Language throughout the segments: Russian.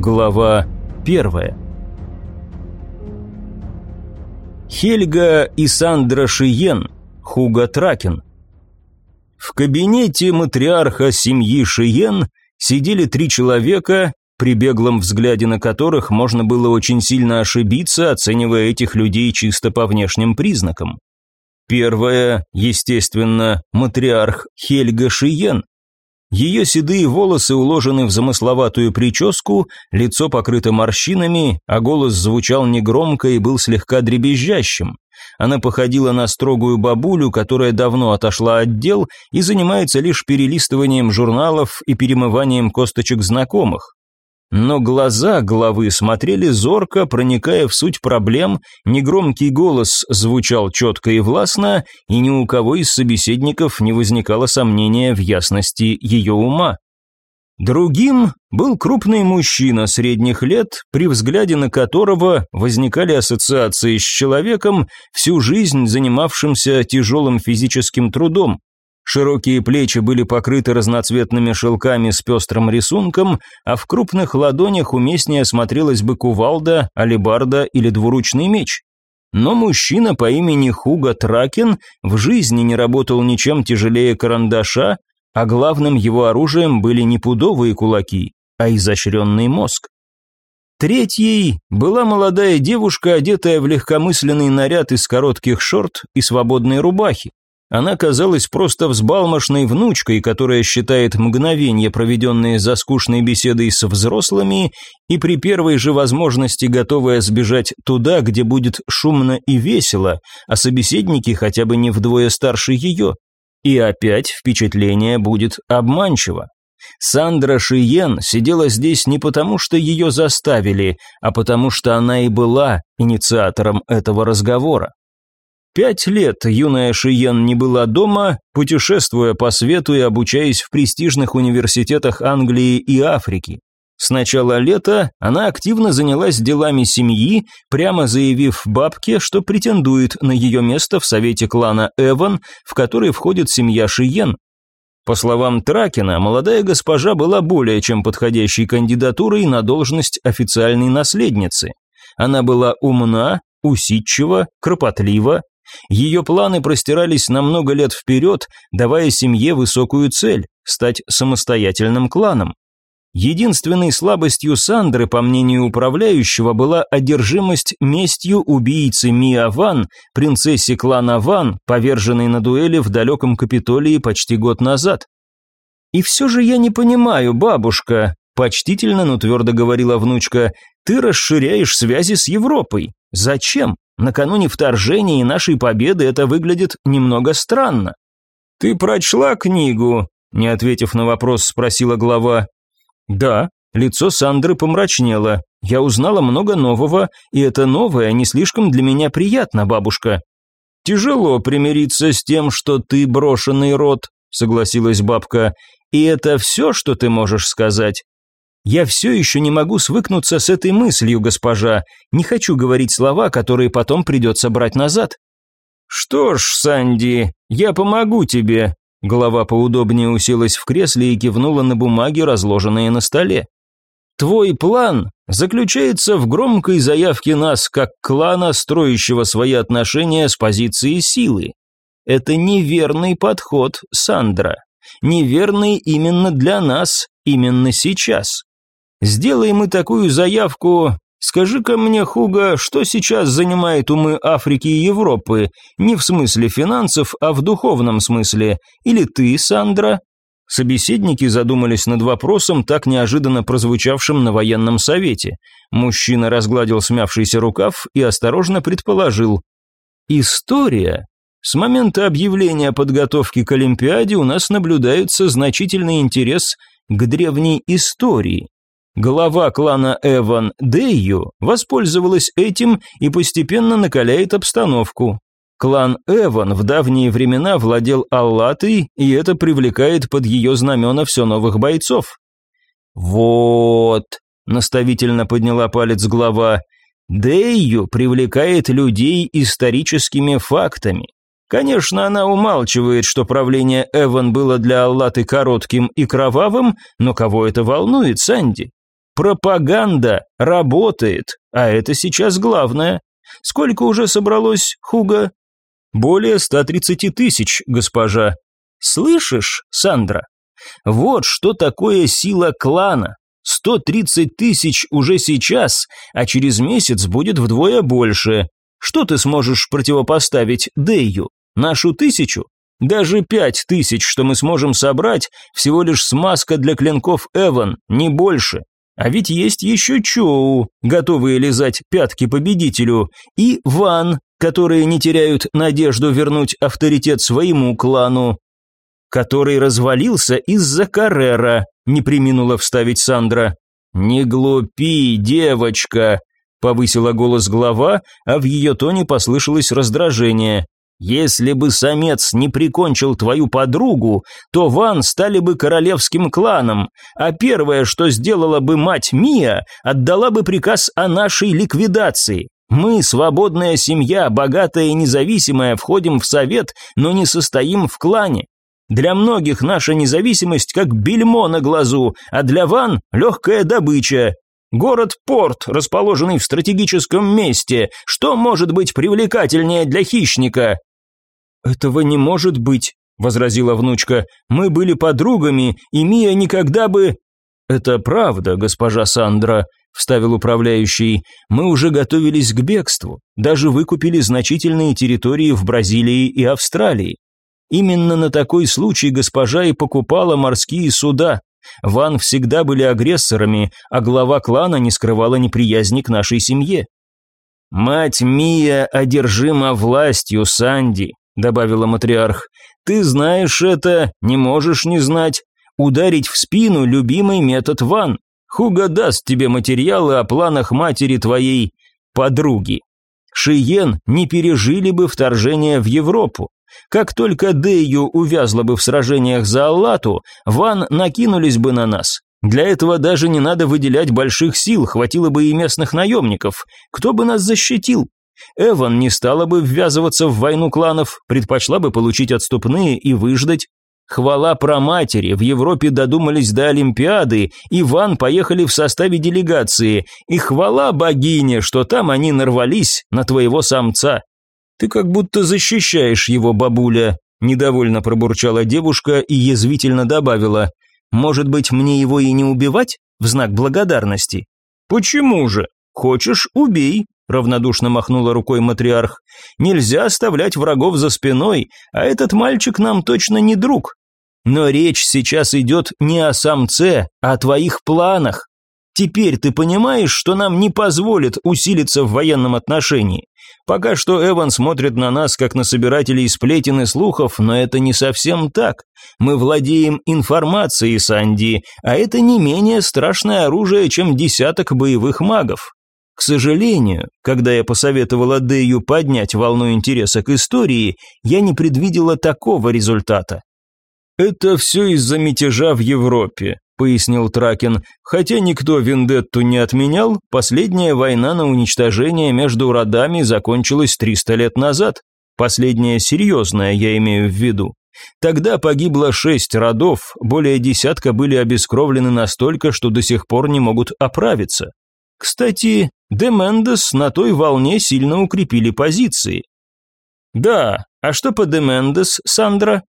Глава первая Хельга и Сандра Шиен, Хуга Тракен. В кабинете матриарха семьи Шиен сидели три человека, при беглом взгляде на которых можно было очень сильно ошибиться, оценивая этих людей чисто по внешним признакам. Первое, естественно, матриарх Хельга Шиен. Ее седые волосы уложены в замысловатую прическу, лицо покрыто морщинами, а голос звучал негромко и был слегка дребезжащим. Она походила на строгую бабулю, которая давно отошла от дел и занимается лишь перелистыванием журналов и перемыванием косточек знакомых. Но глаза главы смотрели зорко, проникая в суть проблем, негромкий голос звучал четко и властно, и ни у кого из собеседников не возникало сомнения в ясности ее ума. Другим был крупный мужчина средних лет, при взгляде на которого возникали ассоциации с человеком, всю жизнь занимавшимся тяжелым физическим трудом. Широкие плечи были покрыты разноцветными шелками с пестрым рисунком, а в крупных ладонях уместнее смотрелась бы кувалда, алебарда или двуручный меч. Но мужчина по имени Хуга Тракен в жизни не работал ничем тяжелее карандаша, а главным его оружием были не пудовые кулаки, а изощренный мозг. Третьей была молодая девушка, одетая в легкомысленный наряд из коротких шорт и свободной рубахи. Она казалась просто взбалмошной внучкой, которая считает мгновения, проведенные за скучной беседой с взрослыми, и при первой же возможности готовая сбежать туда, где будет шумно и весело, а собеседники хотя бы не вдвое старше ее. И опять впечатление будет обманчиво. Сандра Шиен сидела здесь не потому, что ее заставили, а потому что она и была инициатором этого разговора. Пять лет юная Шиен не была дома, путешествуя по свету и обучаясь в престижных университетах Англии и Африки. С начала лета она активно занялась делами семьи, прямо заявив бабке, что претендует на ее место в совете клана Эван, в который входит семья Шиен. По словам Тракена, молодая госпожа была более чем подходящей кандидатурой на должность официальной наследницы. Она была умна, усидчива, кропотлива, ее планы простирались на много лет вперед, давая семье высокую цель – стать самостоятельным кланом. Единственной слабостью Сандры, по мнению управляющего, была одержимость местью убийцы Миа Ван, принцессе клана Ван, поверженной на дуэли в далеком Капитолии почти год назад. «И все же я не понимаю, бабушка», – почтительно, но твердо говорила внучка, – «ты расширяешь связи с Европой. Зачем? Накануне вторжения и нашей победы это выглядит немного странно. Ты прочла книгу? Не ответив на вопрос, спросила глава. Да, лицо Сандры помрачнело. Я узнала много нового, и это новое не слишком для меня приятно, бабушка. Тяжело примириться с тем, что ты брошенный род, согласилась бабка. И это все, что ты можешь сказать? Я все еще не могу свыкнуться с этой мыслью, госпожа. Не хочу говорить слова, которые потом придется брать назад. Что ж, Санди, я помогу тебе. Голова поудобнее уселась в кресле и кивнула на бумаги, разложенные на столе. Твой план заключается в громкой заявке нас как клана, строящего свои отношения с позиции силы. Это неверный подход, Сандра. Неверный именно для нас, именно сейчас. Сделай мы такую заявку, скажи-ка мне, Хуга, что сейчас занимает умы Африки и Европы, не в смысле финансов, а в духовном смысле, или ты, Сандра?» Собеседники задумались над вопросом, так неожиданно прозвучавшим на военном совете. Мужчина разгладил смявшийся рукав и осторожно предположил. «История. С момента объявления подготовки к Олимпиаде у нас наблюдается значительный интерес к древней истории. Глава клана Эван Дейю воспользовалась этим и постепенно накаляет обстановку. Клан Эван в давние времена владел Аллатой, и это привлекает под ее знамена все новых бойцов. «Вот», – наставительно подняла палец глава, – «Дейю привлекает людей историческими фактами. Конечно, она умалчивает, что правление Эван было для Аллаты коротким и кровавым, но кого это волнует, Санди? Пропаганда работает, а это сейчас главное. Сколько уже собралось, Хуга? Более 130 тысяч, госпожа. Слышишь, Сандра? Вот что такое сила клана. 130 тысяч уже сейчас, а через месяц будет вдвое больше. Что ты сможешь противопоставить Дэю? Нашу тысячу? Даже пять тысяч, что мы сможем собрать, всего лишь смазка для клинков Эван, не больше. А ведь есть еще Чоу, готовые лизать пятки победителю, и Ван, которые не теряют надежду вернуть авторитет своему клану. Который развалился из-за Каррера, не приминула вставить Сандра. «Не глупи, девочка!» – повысила голос глава, а в ее тоне послышалось раздражение. Если бы самец не прикончил твою подругу, то Ван стали бы королевским кланом, а первое, что сделала бы мать Мия, отдала бы приказ о нашей ликвидации. Мы, свободная семья, богатая и независимая, входим в совет, но не состоим в клане. Для многих наша независимость как бельмо на глазу, а для Ван – легкая добыча. Город-порт, расположенный в стратегическом месте, что может быть привлекательнее для хищника? «Этого не может быть», – возразила внучка. «Мы были подругами, и Мия никогда бы...» «Это правда, госпожа Сандра», – вставил управляющий. «Мы уже готовились к бегству, даже выкупили значительные территории в Бразилии и Австралии. Именно на такой случай госпожа и покупала морские суда. Ван всегда были агрессорами, а глава клана не скрывала неприязни к нашей семье. Мать Мия одержима властью, Санди добавила матриарх. Ты знаешь это, не можешь не знать. Ударить в спину – любимый метод Ван. Хуга даст тебе материалы о планах матери твоей подруги. Шиен не пережили бы вторжение в Европу. Как только Дэйю увязла бы в сражениях за Аллату, Ван накинулись бы на нас. Для этого даже не надо выделять больших сил, хватило бы и местных наемников. Кто бы нас защитил? Эван не стала бы ввязываться в войну кланов, предпочла бы получить отступные и выждать. Хвала про матери, в Европе додумались до Олимпиады, и Ван поехали в составе делегации, и хвала богине, что там они нарвались на твоего самца. Ты как будто защищаешь его, бабуля, недовольно пробурчала девушка и язвительно добавила, может быть, мне его и не убивать в знак благодарности? Почему же? Хочешь, убей, равнодушно махнула рукой матриарх. Нельзя оставлять врагов за спиной, а этот мальчик нам точно не друг. Но речь сейчас идет не о самце, а о твоих планах. Теперь ты понимаешь, что нам не позволит усилиться в военном отношении. Пока что Эван смотрит на нас, как на собирателей сплетен и слухов, но это не совсем так. Мы владеем информацией, Санди, а это не менее страшное оружие, чем десяток боевых магов. К сожалению, когда я посоветовала Дэю поднять волну интереса к истории, я не предвидела такого результата. «Это все из-за мятежа в Европе», — пояснил Тракен. «Хотя никто вендетту не отменял, последняя война на уничтожение между родами закончилась 300 лет назад. Последняя серьезная, я имею в виду. Тогда погибло шесть родов, более десятка были обескровлены настолько, что до сих пор не могут оправиться. Кстати, Де Мендес на той волне сильно укрепили позиции. Да, а что по Де Мендес, Сандра?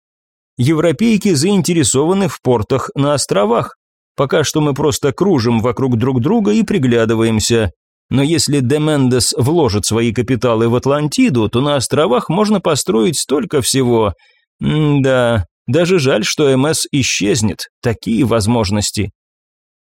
Европейки заинтересованы в портах на островах. Пока что мы просто кружим вокруг друг друга и приглядываемся. Но если Де Мендес вложит свои капиталы в Атлантиду, то на островах можно построить столько всего. М да, даже жаль, что МС исчезнет. Такие возможности.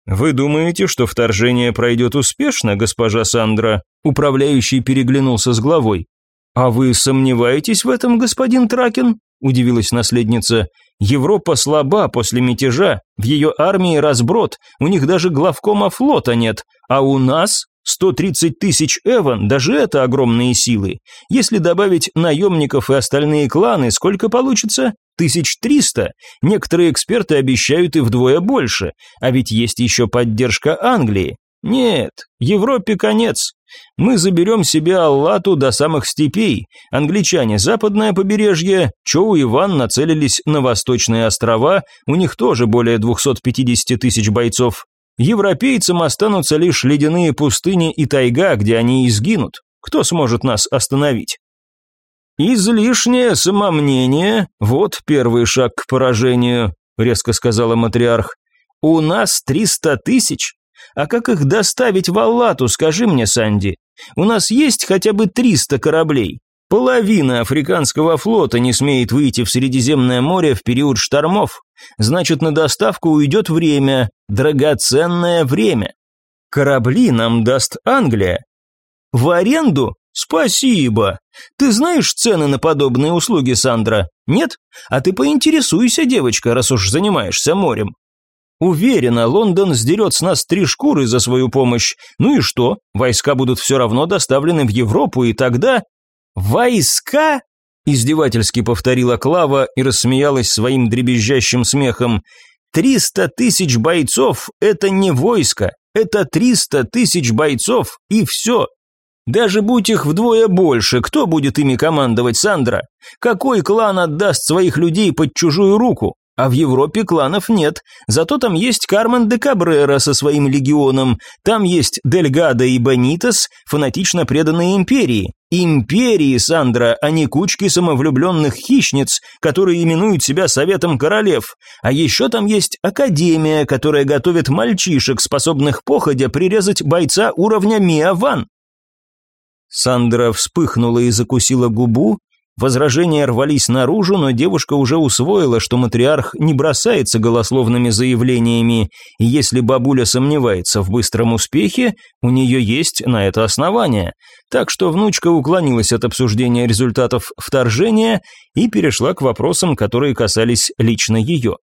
«Вы думаете, что вторжение пройдет успешно, госпожа Сандра?» Управляющий переглянулся с главой. «А вы сомневаетесь в этом, господин Тракен?» – удивилась наследница. «Европа слаба после мятежа, в ее армии разброд, у них даже главкома флота нет, а у нас 130 тысяч эван, даже это огромные силы. Если добавить наемников и остальные кланы, сколько получится? Тысяч триста. Некоторые эксперты обещают и вдвое больше. А ведь есть еще поддержка Англии. Нет, Европе конец. Мы заберем себе Аллату до самых степей. Англичане – западное побережье, Чоу и Ван нацелились на восточные острова, у них тоже более 250 тысяч бойцов. Европейцам останутся лишь ледяные пустыни и тайга, где они изгинут. Кто сможет нас остановить? «Излишнее самомнение – вот первый шаг к поражению», – резко сказала матриарх. «У нас триста тысяч? А как их доставить в Аллату, скажи мне, Санди? У нас есть хотя бы триста кораблей. Половина африканского флота не смеет выйти в Средиземное море в период штормов. Значит, на доставку уйдет время, драгоценное время. Корабли нам даст Англия. В аренду? «Спасибо. Ты знаешь цены на подобные услуги, Сандра? Нет? А ты поинтересуйся, девочка, раз уж занимаешься морем. Уверена, Лондон сдерет с нас три шкуры за свою помощь. Ну и что? Войска будут все равно доставлены в Европу, и тогда... Войска? Издевательски повторила Клава и рассмеялась своим дребезжащим смехом. «Триста тысяч бойцов – это не войско, это триста тысяч бойцов, и все, даже будь их вдвое больше, кто будет ими командовать, Сандра? Какой клан отдаст своих людей под чужую руку? А в Европе кланов нет, зато там есть Кармен де Кабрера со своим легионом, там есть Дельгадо и Бонитас, фанатично преданные империи. Империи, Сандра, а не кучки самовлюбленных хищниц, которые именуют себя Советом Королев. А еще там есть Академия, которая готовит мальчишек, способных походя прирезать бойца уровня Миа Ван. Сандра вспыхнула и закусила губу. Возражения рвались наружу, но девушка уже усвоила, что матриарх не бросается голословными заявлениями, и если бабуля сомневается в быстром успехе, у нее есть на это основание. Так что внучка уклонилась от обсуждения результатов вторжения и перешла к вопросам, которые касались лично ее.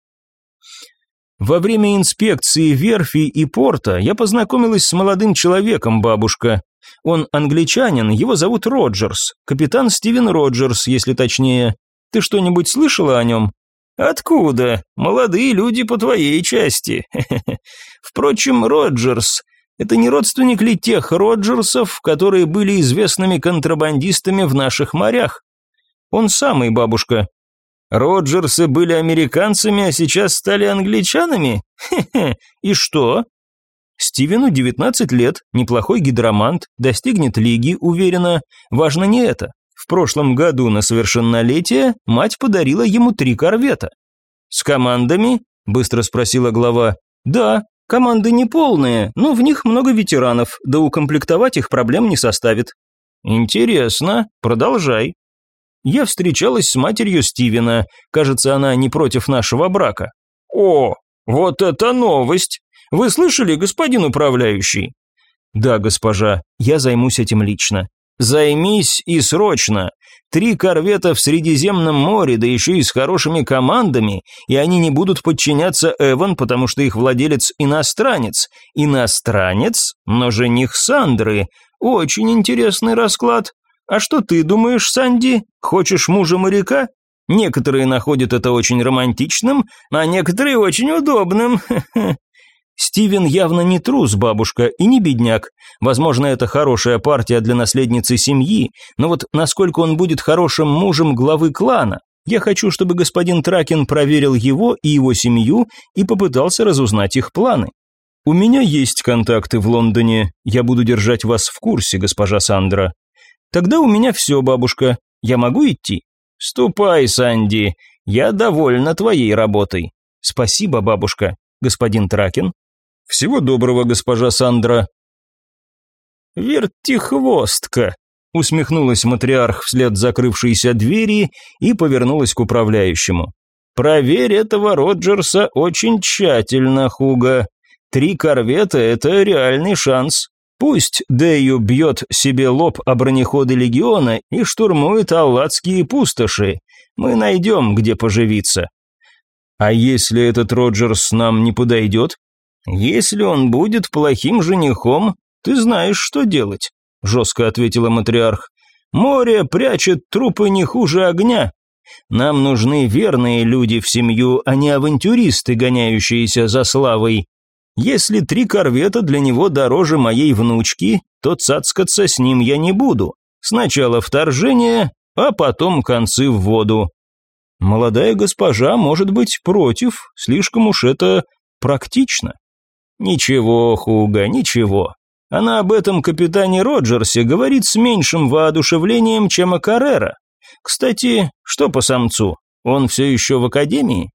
Во время инспекции верфи и порта я познакомилась с молодым человеком, бабушка. Он англичанин, его зовут Роджерс, капитан Стивен Роджерс, если точнее. Ты что-нибудь слышала о нем? Откуда? Молодые люди по твоей части. Впрочем, Роджерс – это не родственник ли тех Роджерсов, которые были известными контрабандистами в наших морях? Он самый, бабушка. Роджерсы были американцами, а сейчас стали англичанами? Хе-хе, и что? Стивену 19 лет, неплохой гидромант, достигнет лиги, уверенно. Важно не это. В прошлом году на совершеннолетие мать подарила ему три корвета. «С командами?» – быстро спросила глава. «Да, команды не полные, но в них много ветеранов, да укомплектовать их проблем не составит». «Интересно, продолжай». Я встречалась с матерью Стивена, кажется, она не против нашего брака. «О, вот это новость!» Вы слышали, господин управляющий?» «Да, госпожа, я займусь этим лично». «Займись и срочно. Три корвета в Средиземном море, да еще и с хорошими командами, и они не будут подчиняться Эван, потому что их владелец иностранец. Иностранец, но жених Сандры. Очень интересный расклад. А что ты думаешь, Санди? Хочешь мужа моряка? Некоторые находят это очень романтичным, а некоторые очень удобным. Стивен явно не трус, бабушка, и не бедняк. Возможно, это хорошая партия для наследницы семьи, но вот насколько он будет хорошим мужем главы клана? Я хочу, чтобы господин Тракен проверил его и его семью и попытался разузнать их планы. У меня есть контакты в Лондоне, я буду держать вас в курсе, госпожа Сандра. Тогда у меня все, бабушка. Я могу идти? Ступай, Санди, я довольна твоей работой. Спасибо, бабушка. Господин Тракен, всего доброго, госпожа Сандра. Вертихвостка, усмехнулась матриарх вслед закрывшейся двери и повернулась к управляющему. Проверь этого Роджерса очень тщательно, Хуга. Три корвета – это реальный шанс. Пусть Дэю бьет себе лоб о бронеходы легиона и штурмует алладские пустоши. Мы найдем, где поживиться. А если этот Роджерс нам не подойдет? «Если он будет плохим женихом, ты знаешь, что делать», – жестко ответила матриарх. «Море прячет трупы не хуже огня. Нам нужны верные люди в семью, а не авантюристы, гоняющиеся за славой. Если три корвета для него дороже моей внучки, то цацкаться с ним я не буду. Сначала вторжение, а потом концы в воду. Молодая госпожа может быть против, слишком уж это практично. Ничего, Хуга, ничего. Она об этом капитане Роджерсе говорит с меньшим воодушевлением, чем о Каррера. Кстати, что по самцу? Он все еще в академии?